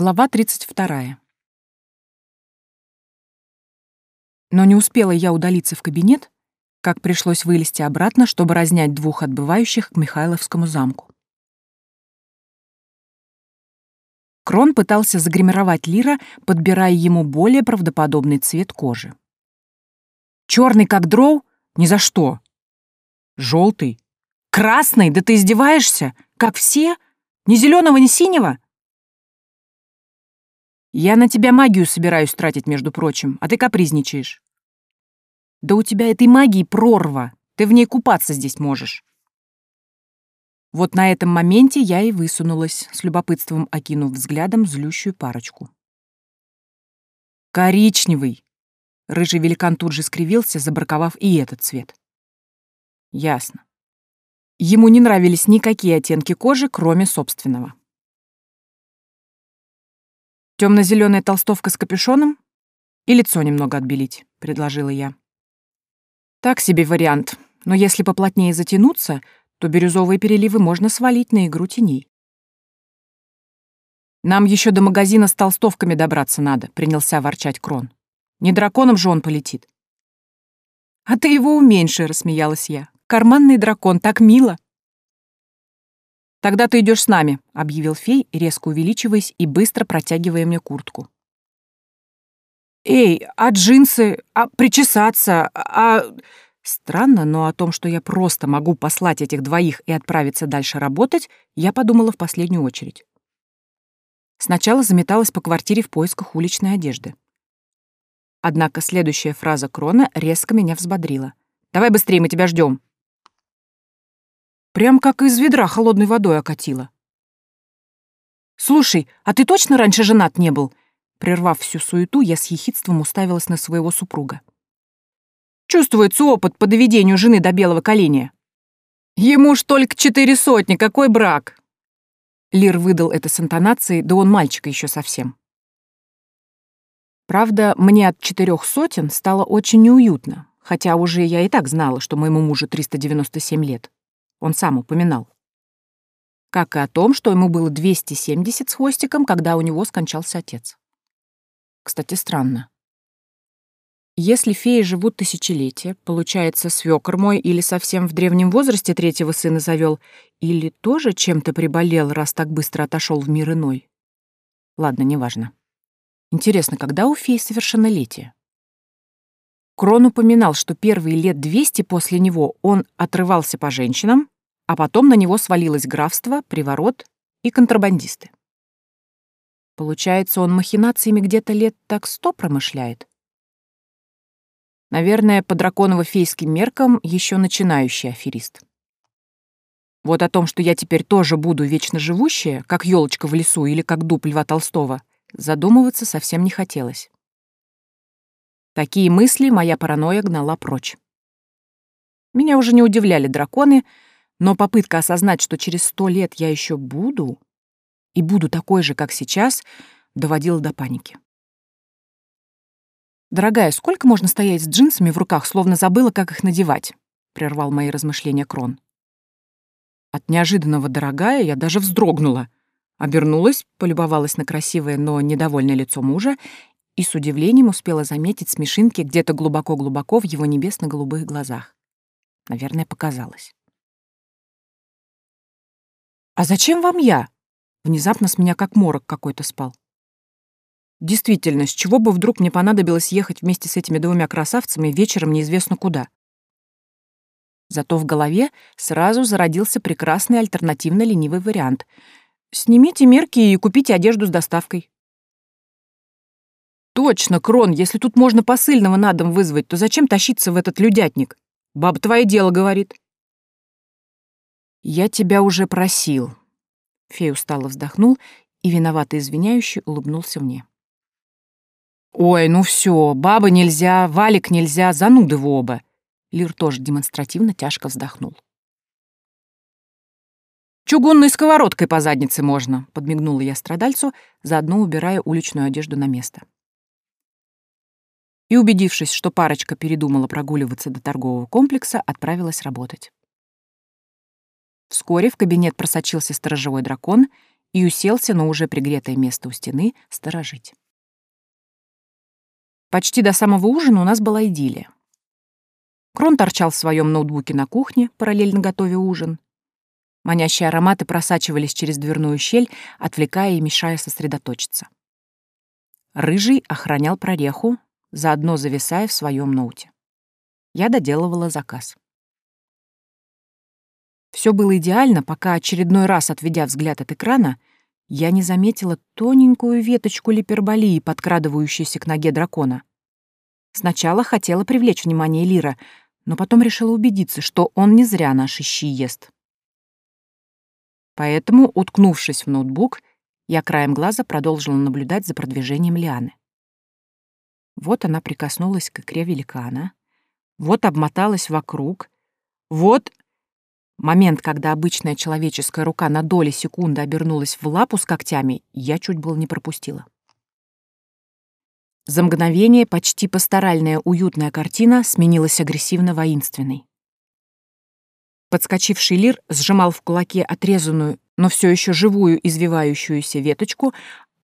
Глава 32. Но не успела я удалиться в кабинет, как пришлось вылезти обратно, чтобы разнять двух отбывающих к Михайловскому замку. Крон пытался загримировать Лира, подбирая ему более правдоподобный цвет кожи. Черный как дроу? Ни за что. Желтый? Красный? Да ты издеваешься? Как все? Ни зеленого, ни синего? Я на тебя магию собираюсь тратить, между прочим, а ты капризничаешь. Да у тебя этой магии прорва. Ты в ней купаться здесь можешь. Вот на этом моменте я и высунулась, с любопытством окинув взглядом злющую парочку. «Коричневый!» Рыжий великан тут же скривился, забраковав и этот цвет. «Ясно. Ему не нравились никакие оттенки кожи, кроме собственного. Темно-зеленая толстовка с капюшоном и лицо немного отбелить, предложила я. Так себе вариант, но если поплотнее затянуться, то бирюзовые переливы можно свалить на игру теней. Нам еще до магазина с толстовками добраться надо, принялся ворчать Крон. Не драконом же он полетит. А ты его уменьши, рассмеялась я. Карманный дракон, так мило. «Тогда ты идешь с нами», — объявил фей, резко увеличиваясь и быстро протягивая мне куртку. «Эй, а джинсы? А причесаться? А...» Странно, но о том, что я просто могу послать этих двоих и отправиться дальше работать, я подумала в последнюю очередь. Сначала заметалась по квартире в поисках уличной одежды. Однако следующая фраза Крона резко меня взбодрила. «Давай быстрее, мы тебя ждем. Прям как из ведра холодной водой окатило. «Слушай, а ты точно раньше женат не был?» Прервав всю суету, я с ехидством уставилась на своего супруга. «Чувствуется опыт по доведению жены до белого коленя». «Ему ж только четыре сотни, какой брак!» Лир выдал это с интонацией, да он мальчик еще совсем. Правда, мне от четырех сотен стало очень неуютно, хотя уже я и так знала, что моему мужу 397 лет. Он сам упоминал. Как и о том, что ему было 270 с хвостиком, когда у него скончался отец. Кстати, странно. Если феи живут тысячелетия, получается, свёкор мой или совсем в древнем возрасте третьего сына завёл, или тоже чем-то приболел, раз так быстро отошёл в мир иной. Ладно, неважно. Интересно, когда у феи совершеннолетие? Крон упоминал, что первые лет 200 после него он отрывался по женщинам, а потом на него свалилось графство, приворот и контрабандисты. Получается, он махинациями где-то лет так сто промышляет? Наверное, по драконово-фейским меркам еще начинающий аферист. Вот о том, что я теперь тоже буду вечно живущая, как елочка в лесу или как дуб Льва Толстого, задумываться совсем не хотелось. Такие мысли моя паранойя гнала прочь. Меня уже не удивляли драконы, но попытка осознать, что через сто лет я еще буду, и буду такой же, как сейчас, доводила до паники. «Дорогая, сколько можно стоять с джинсами в руках, словно забыла, как их надевать?» — прервал мои размышления Крон. От неожиданного «дорогая» я даже вздрогнула. Обернулась, полюбовалась на красивое, но недовольное лицо мужа и с удивлением успела заметить смешинки где-то глубоко-глубоко в его небесно-голубых глазах. Наверное, показалось. «А зачем вам я?» Внезапно с меня как морок какой-то спал. Действительно, с чего бы вдруг мне понадобилось ехать вместе с этими двумя красавцами вечером неизвестно куда? Зато в голове сразу зародился прекрасный альтернативно-ленивый вариант. Снимите мерки и купите одежду с доставкой. «Точно, Крон, если тут можно посыльного на дом вызвать, то зачем тащиться в этот людятник? Баба твое дело говорит». «Я тебя уже просил». Фей устало вздохнул и, виновато извиняюще, улыбнулся мне. «Ой, ну все, баба нельзя, валик нельзя, зануды в оба». Лир тоже демонстративно тяжко вздохнул. «Чугунной сковородкой по заднице можно», — подмигнула я страдальцу, заодно убирая уличную одежду на место и, убедившись, что парочка передумала прогуливаться до торгового комплекса, отправилась работать. Вскоре в кабинет просочился сторожевой дракон и уселся на уже пригретое место у стены сторожить. Почти до самого ужина у нас была идиллия. Крон торчал в своем ноутбуке на кухне, параллельно готовя ужин. Манящие ароматы просачивались через дверную щель, отвлекая и мешая сосредоточиться. Рыжий охранял прореху, заодно зависая в своем ноуте. Я доделывала заказ. Все было идеально, пока очередной раз, отведя взгляд от экрана, я не заметила тоненькую веточку липерболии, подкрадывающуюся к ноге дракона. Сначала хотела привлечь внимание Лира, но потом решила убедиться, что он не зря наши щи ест. Поэтому, уткнувшись в ноутбук, я краем глаза продолжила наблюдать за продвижением Лианы. Вот она прикоснулась к икре великана, вот обмоталась вокруг, вот... Момент, когда обычная человеческая рука на доли секунды обернулась в лапу с когтями, я чуть было не пропустила. За мгновение почти пасторальная уютная картина сменилась агрессивно-воинственной. Подскочивший лир сжимал в кулаке отрезанную, но все еще живую извивающуюся веточку,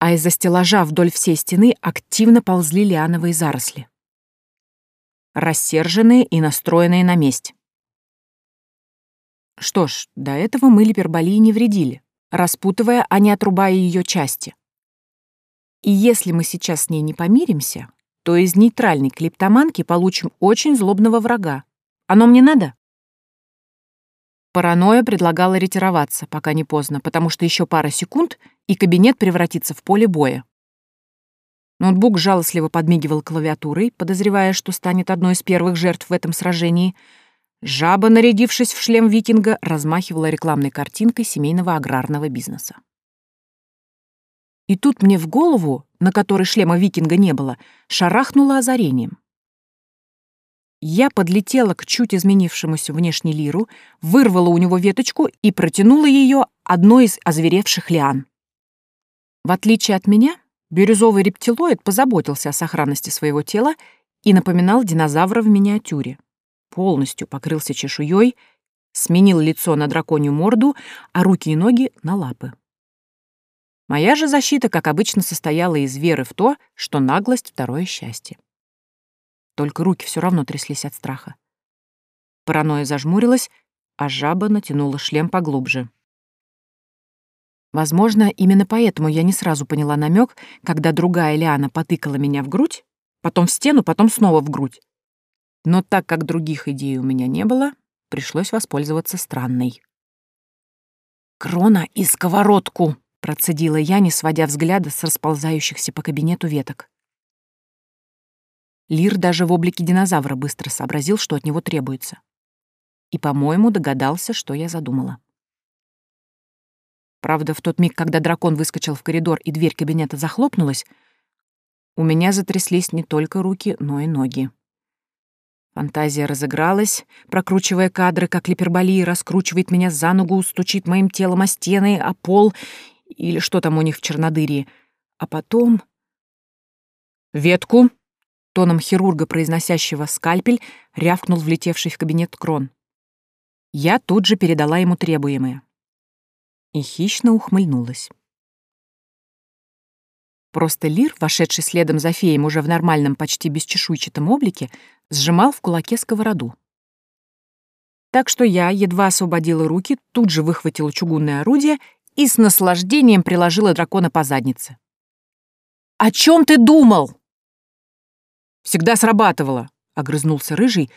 а из-за стеллажа вдоль всей стены активно ползли лиановые заросли. Рассерженные и настроенные на месть. Что ж, до этого мы липерболии не вредили, распутывая, а не отрубая ее части. И если мы сейчас с ней не помиримся, то из нейтральной клептоманки получим очень злобного врага. Оно мне надо? Паранойя предлагала ретироваться, пока не поздно, потому что еще пара секунд, и кабинет превратится в поле боя. Ноутбук жалостливо подмигивал клавиатурой, подозревая, что станет одной из первых жертв в этом сражении. Жаба, нарядившись в шлем викинга, размахивала рекламной картинкой семейного аграрного бизнеса. И тут мне в голову, на которой шлема викинга не было, шарахнуло озарением. Я подлетела к чуть изменившемуся внешне лиру, вырвала у него веточку и протянула ее одной из озверевших лиан. В отличие от меня, бирюзовый рептилоид позаботился о сохранности своего тела и напоминал динозавра в миниатюре. Полностью покрылся чешуей, сменил лицо на драконью морду, а руки и ноги — на лапы. Моя же защита, как обычно, состояла из веры в то, что наглость — второе счастье только руки все равно тряслись от страха. Паранойя зажмурилась, а жаба натянула шлем поглубже. Возможно, именно поэтому я не сразу поняла намек, когда другая Лиана потыкала меня в грудь, потом в стену, потом снова в грудь. Но так как других идей у меня не было, пришлось воспользоваться странной. «Крона и сковородку!» — процедила я, не сводя взгляда с расползающихся по кабинету веток. Лир даже в облике динозавра быстро сообразил, что от него требуется. И, по-моему, догадался, что я задумала. Правда, в тот миг, когда дракон выскочил в коридор и дверь кабинета захлопнулась, у меня затряслись не только руки, но и ноги. Фантазия разыгралась, прокручивая кадры, как липерболия раскручивает меня за ногу, стучит моим телом о стены, о пол или что там у них в Чернодырии. А потом... «Ветку!» Тоном хирурга, произносящего «скальпель», рявкнул влетевший в кабинет Крон. Я тут же передала ему требуемое. И хищно ухмыльнулась. Просто Лир, вошедший следом за феем уже в нормальном, почти бесчешуйчатом облике, сжимал в кулаке сковороду. Так что я едва освободила руки, тут же выхватила чугунное орудие и с наслаждением приложила дракона по заднице. «О чем ты думал?» Всегда срабатывало, огрызнулся рыжий,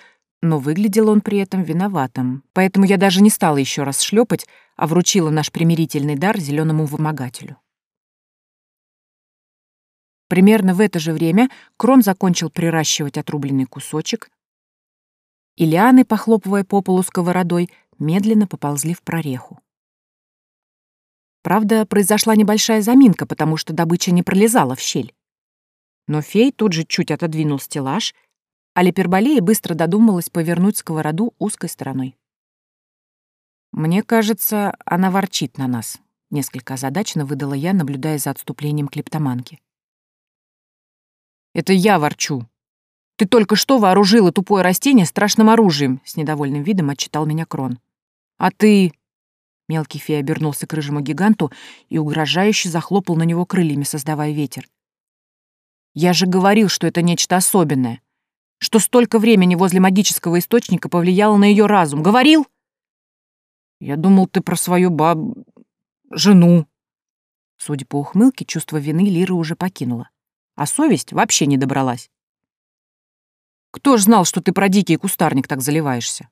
но выглядел он при этом виноватым, поэтому я даже не стала еще раз шлепать, а вручила наш примирительный дар зеленому вымогателю. Примерно в это же время Крон закончил приращивать отрубленный кусочек, и лианы, похлопывая по полу сковородой, медленно поползли в прореху. Правда, произошла небольшая заминка, потому что добыча не пролезала в щель. Но фей тут же чуть отодвинул стеллаж, а Леперболея быстро додумалась повернуть сковороду узкой стороной. «Мне кажется, она ворчит на нас», — несколько озадаченно выдала я, наблюдая за отступлением клептоманки. «Это я ворчу. Ты только что вооружила тупое растение страшным оружием», — с недовольным видом отчитал меня Крон. «А ты...» Мелкий фей обернулся к рыжему гиганту и угрожающе захлопал на него крыльями, создавая ветер. «Я же говорил, что это нечто особенное, что столько времени возле магического источника повлияло на ее разум. Говорил?» «Я думал, ты про свою баб... жену». Судя по ухмылке, чувство вины Лиры уже покинула, а совесть вообще не добралась. «Кто ж знал, что ты про дикий кустарник так заливаешься?»